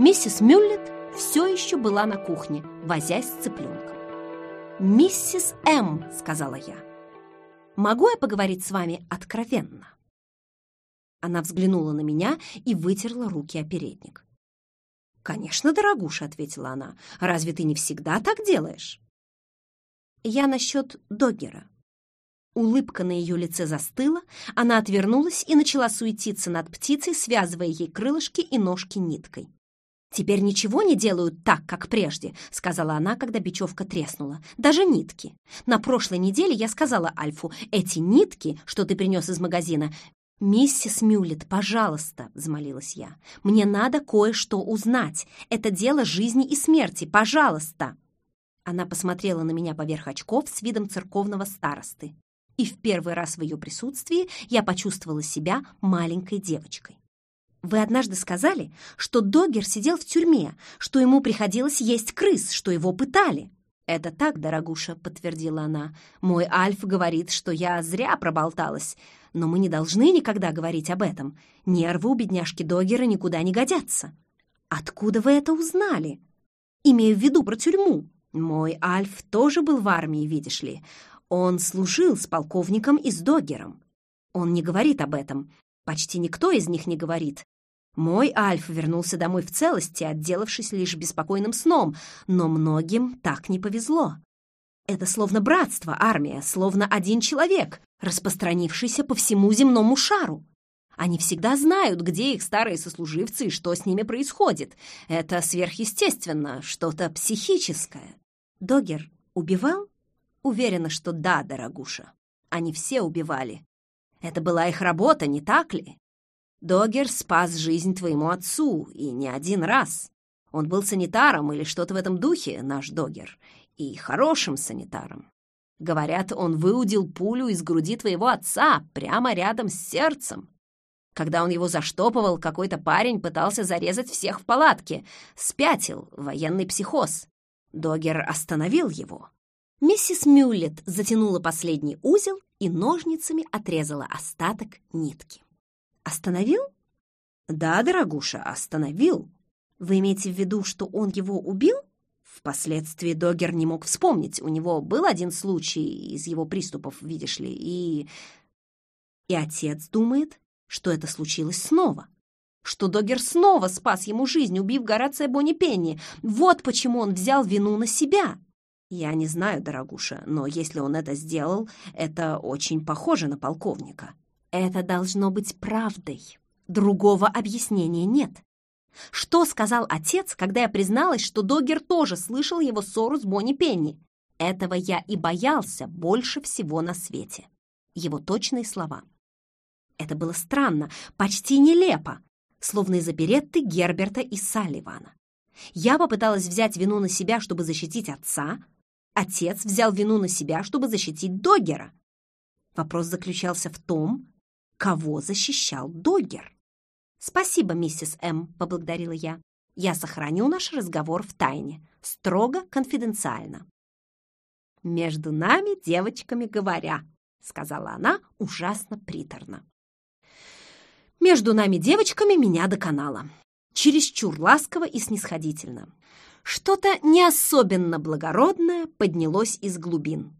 Миссис Мюллет все еще была на кухне, возясь с цыпленком. «Миссис М», — сказала я, — «могу я поговорить с вами откровенно?» Она взглянула на меня и вытерла руки о передник. «Конечно, дорогуша», — ответила она. «Разве ты не всегда так делаешь?» «Я насчет Доггера». Улыбка на ее лице застыла, она отвернулась и начала суетиться над птицей, связывая ей крылышки и ножки ниткой. «Теперь ничего не делают так, как прежде», — сказала она, когда бечевка треснула. «Даже нитки. На прошлой неделе я сказала Альфу, эти нитки, что ты принес из магазина, «Миссис Мюллет, пожалуйста», — взмолилась я, — «мне надо кое-что узнать. Это дело жизни и смерти, пожалуйста». Она посмотрела на меня поверх очков с видом церковного старосты. И в первый раз в ее присутствии я почувствовала себя маленькой девочкой. «Вы однажды сказали, что Догер сидел в тюрьме, что ему приходилось есть крыс, что его пытали». «Это так, дорогуша», — подтвердила она. «Мой Альф говорит, что я зря проболталась, но мы не должны никогда говорить об этом. Нервы у бедняжки Догера никуда не годятся». «Откуда вы это узнали?» «Имею в виду про тюрьму». «Мой Альф тоже был в армии, видишь ли. Он служил с полковником и с Догером. Он не говорит об этом. Почти никто из них не говорит. Мой Альф вернулся домой в целости, отделавшись лишь беспокойным сном, но многим так не повезло. Это словно братство, армия, словно один человек, распространившийся по всему земному шару. Они всегда знают, где их старые сослуживцы и что с ними происходит. Это сверхъестественно, что-то психическое. Догер убивал? Уверена, что да, дорогуша. Они все убивали. Это была их работа, не так ли? Догер спас жизнь твоему отцу, и не один раз. Он был санитаром или что-то в этом духе, наш Догер, и хорошим санитаром. Говорят, он выудил пулю из груди твоего отца прямо рядом с сердцем. Когда он его заштопывал, какой-то парень пытался зарезать всех в палатке. Спятил, военный психоз. Догер остановил его. Миссис Мюллет затянула последний узел и ножницами отрезала остаток нитки. «Остановил?» «Да, дорогуша, остановил». «Вы имеете в виду, что он его убил?» Впоследствии Догер не мог вспомнить. У него был один случай из его приступов, видишь ли, и... И отец думает, что это случилось снова. Что Догер снова спас ему жизнь, убив Горация Бонни Пенни. Вот почему он взял вину на себя. Я не знаю, дорогуша, но если он это сделал, это очень похоже на полковника. Это должно быть правдой. Другого объяснения нет. Что сказал отец, когда я призналась, что Догер тоже слышал его ссору с Бонни Пенни? Этого я и боялся больше всего на свете. Его точные слова. Это было странно, почти нелепо, словно из оперетты Герберта и Салливана. Я попыталась взять вину на себя, чтобы защитить отца. Отец взял вину на себя, чтобы защитить Догера. Вопрос заключался в том, кого защищал Доггер. «Спасибо, миссис М», — поблагодарила я. «Я сохраню наш разговор в тайне, строго конфиденциально». «Между нами, девочками, говоря», — сказала она ужасно приторно. «Между нами, девочками, меня доконало. Чересчур ласково и снисходительно. Что-то не особенно благородное поднялось из глубин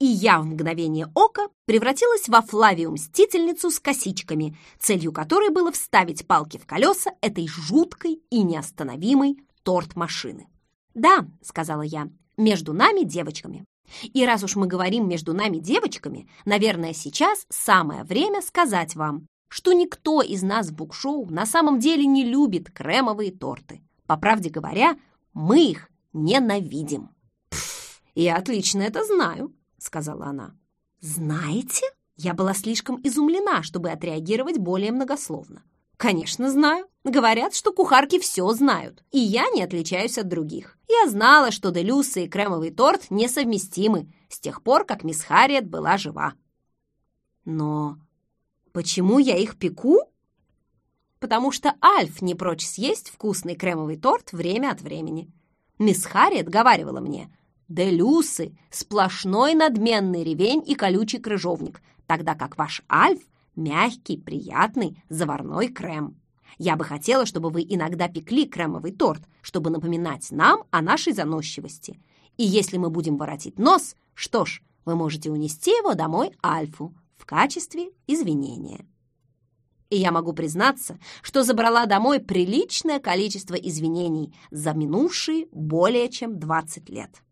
и я в мгновение ока превратилась во Флавию-мстительницу с косичками, целью которой было вставить палки в колеса этой жуткой и неостановимой торт-машины. «Да», — сказала я, — «между нами девочками. И раз уж мы говорим между нами девочками, наверное, сейчас самое время сказать вам, что никто из нас в букшоу на самом деле не любит кремовые торты. По правде говоря, мы их ненавидим. Пф, я отлично это знаю сказала она. «Знаете?» Я была слишком изумлена, чтобы отреагировать более многословно. «Конечно, знаю. Говорят, что кухарки все знают, и я не отличаюсь от других. Я знала, что делюсы и кремовый торт несовместимы с тех пор, как мисс Харриет была жива. Но почему я их пеку? Потому что Альф не прочь съесть вкусный кремовый торт время от времени. Мисс Харриет говаривала мне, Делюсы — сплошной надменный ревень и колючий крыжовник, тогда как ваш Альф — мягкий, приятный, заварной крем. Я бы хотела, чтобы вы иногда пекли кремовый торт, чтобы напоминать нам о нашей заносчивости. И если мы будем воротить нос, что ж, вы можете унести его домой Альфу в качестве извинения. И я могу признаться, что забрала домой приличное количество извинений за минувшие более чем 20 лет.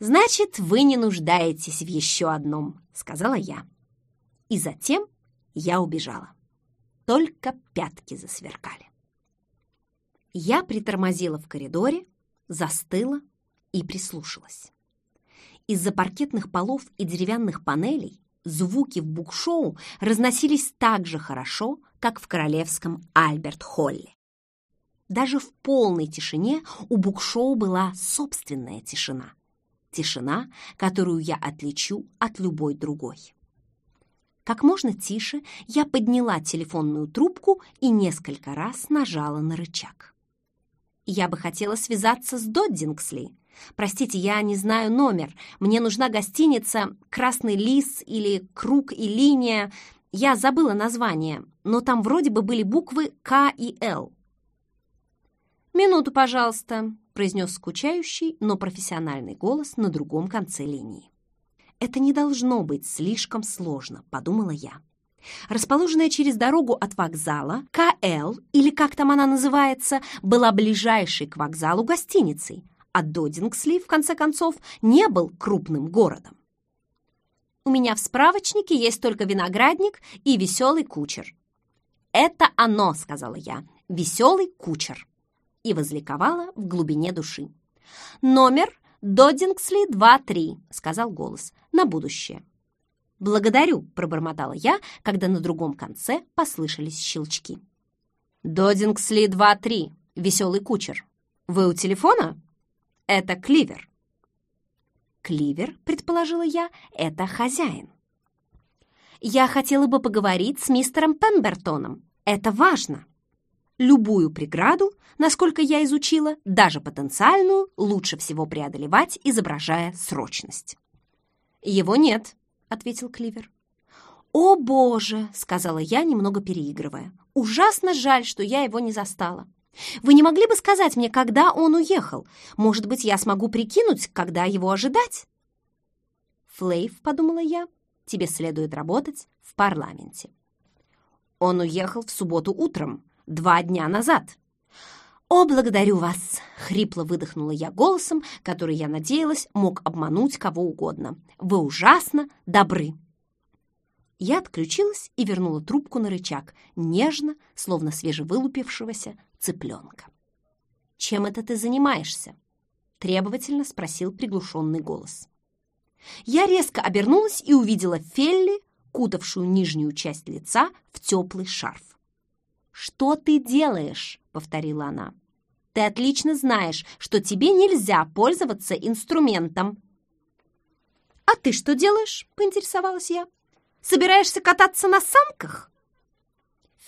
«Значит, вы не нуждаетесь в еще одном», — сказала я. И затем я убежала. Только пятки засверкали. Я притормозила в коридоре, застыла и прислушалась. Из-за паркетных полов и деревянных панелей звуки в букшоу разносились так же хорошо, как в королевском Альберт-Холле. Даже в полной тишине у букшоу была собственная тишина. Тишина, которую я отличу от любой другой. Как можно тише я подняла телефонную трубку и несколько раз нажала на рычаг. Я бы хотела связаться с Доддингсли. Простите, я не знаю номер. Мне нужна гостиница «Красный лис» или «Круг и линия». Я забыла название, но там вроде бы были буквы «К» и «Л». «Минуту, пожалуйста», — произнес скучающий, но профессиональный голос на другом конце линии. «Это не должно быть слишком сложно», — подумала я. Расположенная через дорогу от вокзала, КЛ, или как там она называется, была ближайшей к вокзалу гостиницей, а Додингсли, в конце концов, не был крупным городом. У меня в справочнике есть только виноградник и веселый кучер. «Это оно», — сказала я, — «веселый кучер» и возликовала в глубине души. «Номер Доддингсли 2-3», — сказал голос, — «на будущее». «Благодарю», — пробормотала я, когда на другом конце послышались щелчки. «Доддингсли 2-3, веселый кучер. Вы у телефона?» «Это Кливер». «Кливер», — предположила я, — «это хозяин». «Я хотела бы поговорить с мистером Пембертоном. Это важно». Любую преграду, насколько я изучила, даже потенциальную, лучше всего преодолевать, изображая срочность. «Его нет», — ответил Кливер. «О, Боже!» — сказала я, немного переигрывая. «Ужасно жаль, что я его не застала. Вы не могли бы сказать мне, когда он уехал? Может быть, я смогу прикинуть, когда его ожидать?» «Флейв», — подумала я, — «тебе следует работать в парламенте». «Он уехал в субботу утром», два дня назад». «О, благодарю вас!» — хрипло выдохнула я голосом, который, я надеялась, мог обмануть кого угодно. «Вы ужасно добры!» Я отключилась и вернула трубку на рычаг, нежно, словно свежевылупившегося цыпленка. «Чем это ты занимаешься?» — требовательно спросил приглушенный голос. Я резко обернулась и увидела Фелли, кутавшую нижнюю часть лица в теплый шарф. «Что ты делаешь?» — повторила она. «Ты отлично знаешь, что тебе нельзя пользоваться инструментом». «А ты что делаешь?» — поинтересовалась я. «Собираешься кататься на санках?»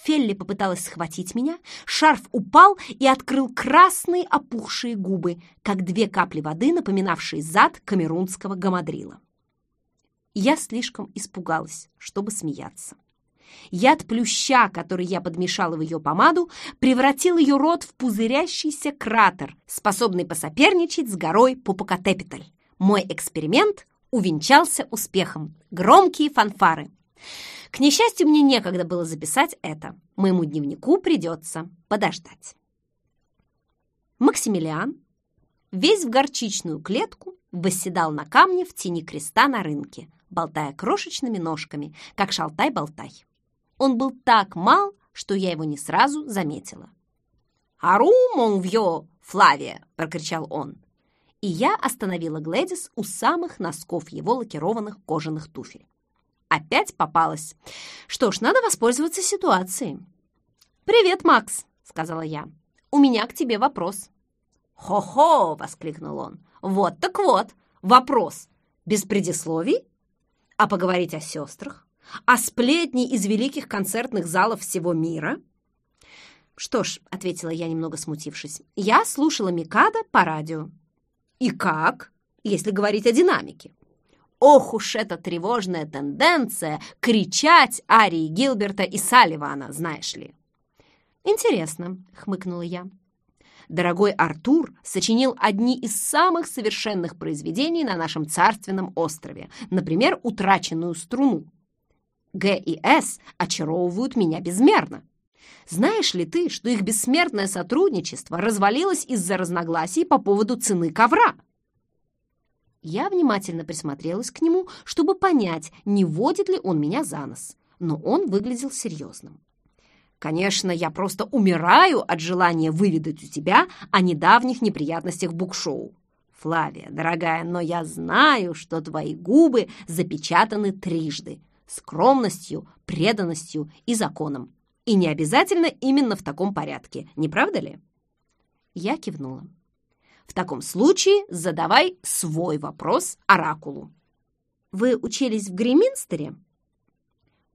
Фелли попыталась схватить меня, шарф упал и открыл красные опухшие губы, как две капли воды, напоминавшие зад камерунского гамадрила. Я слишком испугалась, чтобы смеяться. Яд плюща, который я подмешала в ее помаду, превратил ее рот в пузырящийся кратер, способный посоперничать с горой Попокатепетель. Мой эксперимент увенчался успехом. Громкие фанфары. К несчастью, мне некогда было записать это. Моему дневнику придется подождать. Максимилиан, весь в горчичную клетку, восседал на камне в тени креста на рынке, болтая крошечными ножками, как шалтай-болтай. Он был так мал, что я его не сразу заметила. «Ару, монвьё, Флавия!» — прокричал он. И я остановила Глэдис у самых носков его лакированных кожаных туфель. Опять попалась. Что ж, надо воспользоваться ситуацией. «Привет, Макс!» — сказала я. «У меня к тебе вопрос». «Хо-хо!» — воскликнул он. «Вот так вот! Вопрос! Без предисловий? А поговорить о сестрах? А сплетни из великих концертных залов всего мира? Что ж, ответила я, немного смутившись, я слушала Микада по радио. И как, если говорить о динамике? Ох уж эта тревожная тенденция кричать арии Гилберта и Салливана, знаешь ли. «Интересно», — хмыкнула я. Дорогой Артур сочинил одни из самых совершенных произведений на нашем царственном острове, например, «Утраченную струну». Г и С очаровывают меня безмерно. Знаешь ли ты, что их бессмертное сотрудничество развалилось из-за разногласий по поводу цены ковра? Я внимательно присмотрелась к нему, чтобы понять, не водит ли он меня за нос, но он выглядел серьезным. Конечно, я просто умираю от желания выведать у тебя о недавних неприятностях букшоу. Флавия, дорогая, но я знаю, что твои губы запечатаны трижды — скромностью, преданностью и законом. И не обязательно именно в таком порядке, не правда ли? Я кивнула. В таком случае задавай свой вопрос оракулу. Вы учились в Греминстере?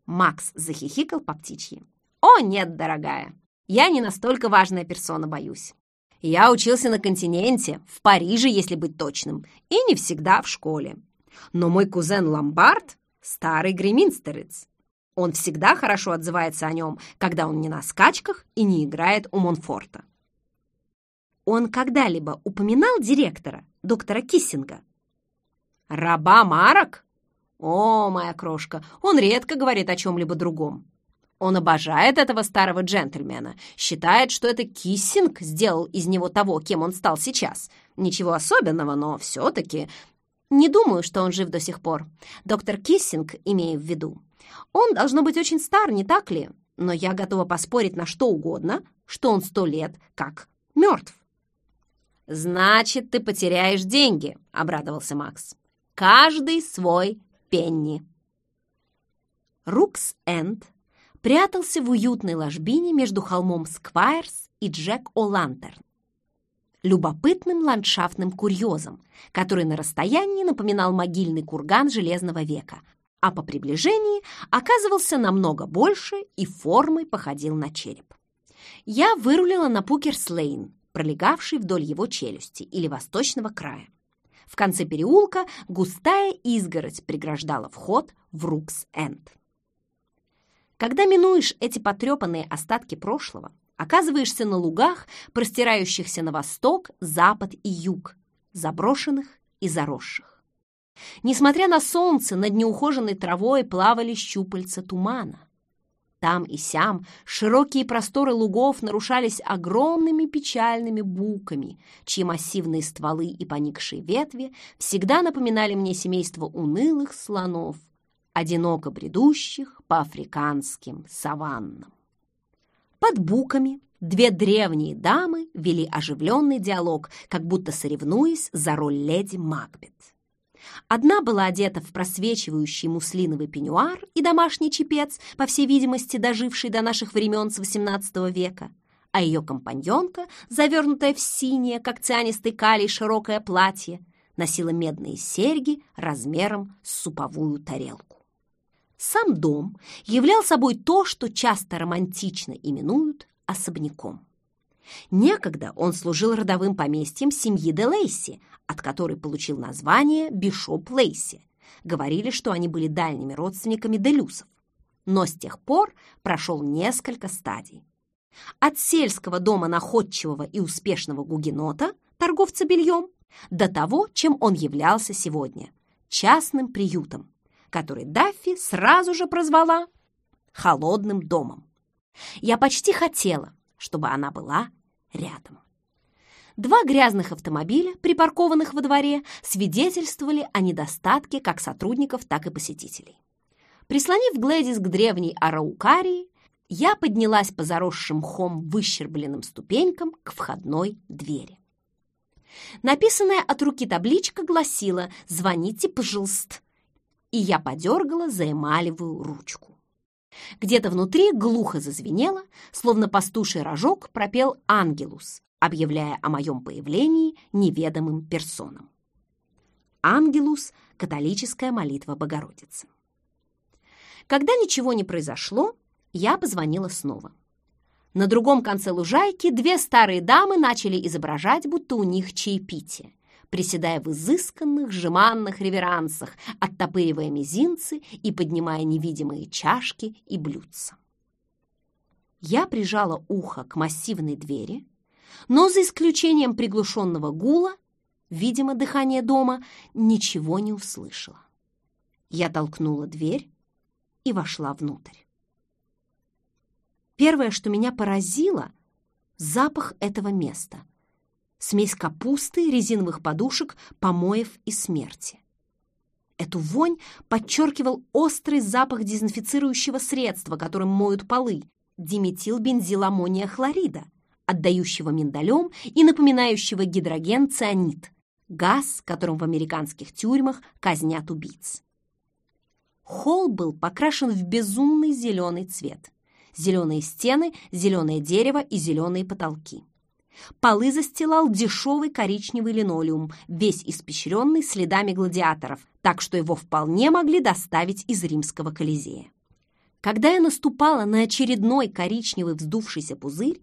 Макс захихикал по птичьи. «О, нет, дорогая, я не настолько важная персона, боюсь. Я учился на континенте, в Париже, если быть точным, и не всегда в школе. Но мой кузен Ломбард — старый греминстерец. Он всегда хорошо отзывается о нем, когда он не на скачках и не играет у Монфорта. Он когда-либо упоминал директора, доктора Киссинга? Раба Марок? О, моя крошка, он редко говорит о чем-либо другом. Он обожает этого старого джентльмена, считает, что это Киссинг сделал из него того, кем он стал сейчас. Ничего особенного, но все-таки... Не думаю, что он жив до сих пор. Доктор Киссинг, имею в виду. Он должно быть очень стар, не так ли? Но я готова поспорить на что угодно, что он сто лет как мертв. «Значит, ты потеряешь деньги», — обрадовался Макс. «Каждый свой пенни». Рукс-Энд прятался в уютной ложбине между холмом Сквайрс и Джек О'Лантерн. Любопытным ландшафтным курьезом, который на расстоянии напоминал могильный курган Железного века, а по приближении оказывался намного больше и формой походил на череп. Я вырулила на Пукерс-Лейн, пролегавший вдоль его челюсти или восточного края. В конце переулка густая изгородь преграждала вход в Рукс-Энд. Когда минуешь эти потрепанные остатки прошлого, оказываешься на лугах, простирающихся на восток, запад и юг, заброшенных и заросших. Несмотря на солнце, над неухоженной травой плавали щупальца тумана. Там и сям широкие просторы лугов нарушались огромными печальными буками, чьи массивные стволы и поникшие ветви всегда напоминали мне семейство унылых слонов, одиноко бредущих по африканским саваннам. Под буками две древние дамы вели оживленный диалог, как будто соревнуясь за роль леди Макбет. Одна была одета в просвечивающий муслиновый пеньюар и домашний чепец, по всей видимости, доживший до наших времен с XVIII века, а ее компаньонка, завернутая в синее, как цианистый калий, широкое платье, носила медные серьги размером с суповую тарелку. Сам дом являл собой то, что часто романтично именуют особняком. Некогда он служил родовым поместьем семьи де Лейси, от которой получил название Бишоп Лейси. Говорили, что они были дальними родственниками Делюсов. Но с тех пор прошел несколько стадий. От сельского дома находчивого и успешного гугенота, торговца бельем, до того, чем он являлся сегодня – частным приютом, который Даффи сразу же прозвала «холодным домом». Я почти хотела, чтобы она была рядом. Два грязных автомобиля, припаркованных во дворе, свидетельствовали о недостатке как сотрудников, так и посетителей. Прислонив Глэдис к древней араукарии, я поднялась по заросшим мхом выщербленным ступенькам к входной двери. Написанная от руки табличка гласила «Звоните, пожалуйста» и я подергала за эмалевую ручку. Где-то внутри глухо зазвенело, словно пастуший рожок пропел «Ангелус», объявляя о моем появлении неведомым персонам. «Ангелус» — католическая молитва Богородицы. Когда ничего не произошло, я позвонила снова. На другом конце лужайки две старые дамы начали изображать, будто у них чаепитие приседая в изысканных жеманных реверансах, оттопыривая мизинцы и поднимая невидимые чашки и блюдца. Я прижала ухо к массивной двери, но за исключением приглушенного гула, видимо, дыхание дома, ничего не услышала. Я толкнула дверь и вошла внутрь. Первое, что меня поразило — запах этого места. Смесь капусты, резиновых подушек, помоев и смерти. Эту вонь подчеркивал острый запах дезинфицирующего средства, которым моют полы, диметилбензиламония хлорида, отдающего миндалем и напоминающего гидроген цианид, газ, которым в американских тюрьмах казнят убийц. Холл был покрашен в безумный зеленый цвет. Зеленые стены, зеленое дерево и зеленые потолки. Полы застилал дешевый коричневый линолеум, весь испещренный следами гладиаторов, так что его вполне могли доставить из римского Колизея. Когда я наступала на очередной коричневый вздувшийся пузырь,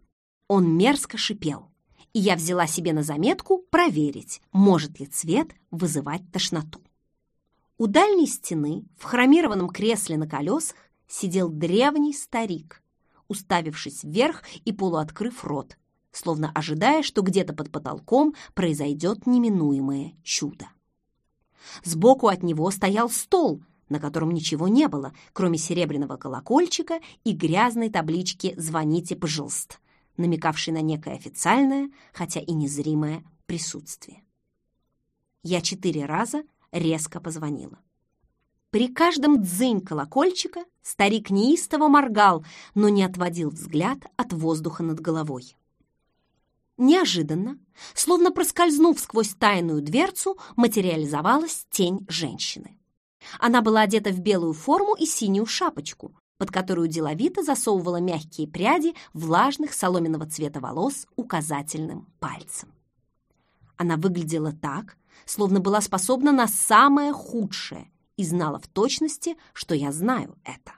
он мерзко шипел, и я взяла себе на заметку проверить, может ли цвет вызывать тошноту. У дальней стены, в хромированном кресле на колесах, сидел древний старик, уставившись вверх и полуоткрыв рот, словно ожидая, что где-то под потолком произойдет неминуемое чудо. Сбоку от него стоял стол, на котором ничего не было, кроме серебряного колокольчика и грязной таблички «Звоните, пожалуйста», намекавшей на некое официальное, хотя и незримое присутствие. Я четыре раза резко позвонила. При каждом дзынь колокольчика старик неистово моргал, но не отводил взгляд от воздуха над головой. Неожиданно, словно проскользнув сквозь тайную дверцу, материализовалась тень женщины. Она была одета в белую форму и синюю шапочку, под которую деловито засовывала мягкие пряди влажных соломенного цвета волос указательным пальцем. Она выглядела так, словно была способна на самое худшее и знала в точности, что я знаю это.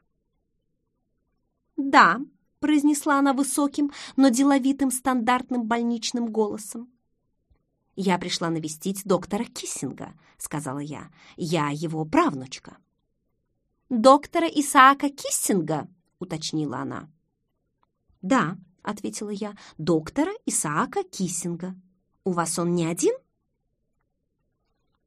«Да», — произнесла она высоким, но деловитым стандартным больничным голосом. «Я пришла навестить доктора Киссинга», — сказала я. «Я его правнучка». «Доктора Исаака Киссинга?» — уточнила она. «Да», — ответила я, — «доктора Исаака Киссинга. У вас он не один?»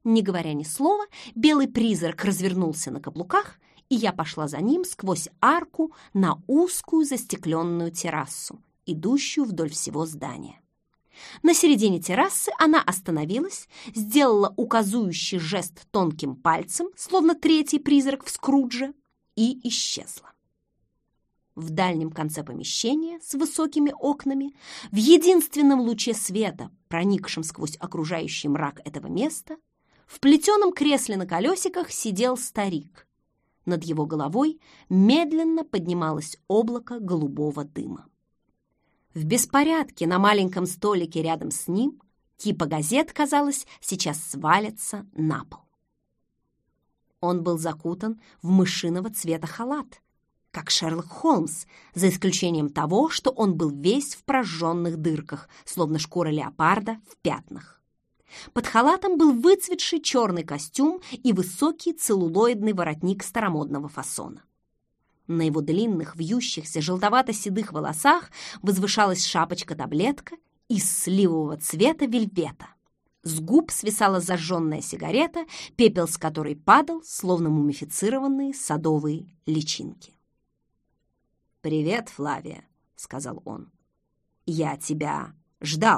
Не говоря ни слова, белый призрак развернулся на каблуках, и я пошла за ним сквозь арку на узкую застекленную террасу, идущую вдоль всего здания. На середине террасы она остановилась, сделала указующий жест тонким пальцем, словно третий призрак в Скрудже, и исчезла. В дальнем конце помещения с высокими окнами, в единственном луче света, проникшем сквозь окружающий мрак этого места, в плетеном кресле на колесиках сидел старик. Над его головой медленно поднималось облако голубого дыма. В беспорядке на маленьком столике рядом с ним кипа газет, казалось, сейчас свалится на пол. Он был закутан в мышиного цвета халат, как Шерлок Холмс, за исключением того, что он был весь в прожженных дырках, словно шкура леопарда в пятнах. Под халатом был выцветший черный костюм и высокий целлулоидный воротник старомодного фасона. На его длинных, вьющихся, желтовато-седых волосах возвышалась шапочка-таблетка из сливового цвета вельвета. С губ свисала зажженная сигарета, пепел с которой падал, словно мумифицированные садовые личинки. «Привет, Флавия», — сказал он. «Я тебя ждал».